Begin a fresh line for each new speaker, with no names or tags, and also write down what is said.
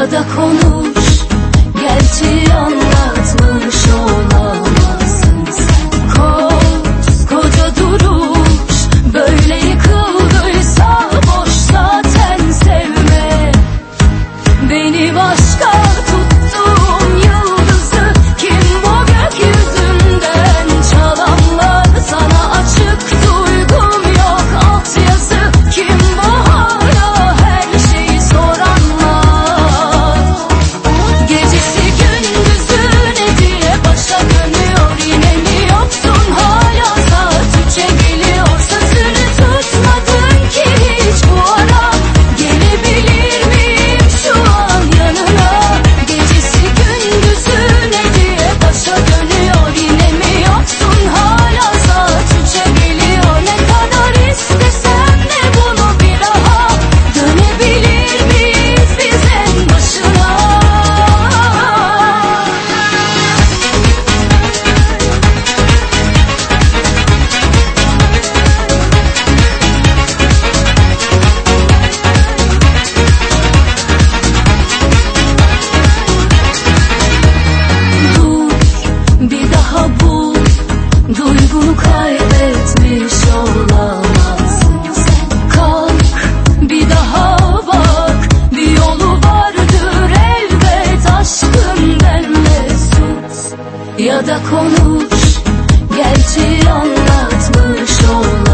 ya da konu Ya da konuş Gerçeği anlatmış olan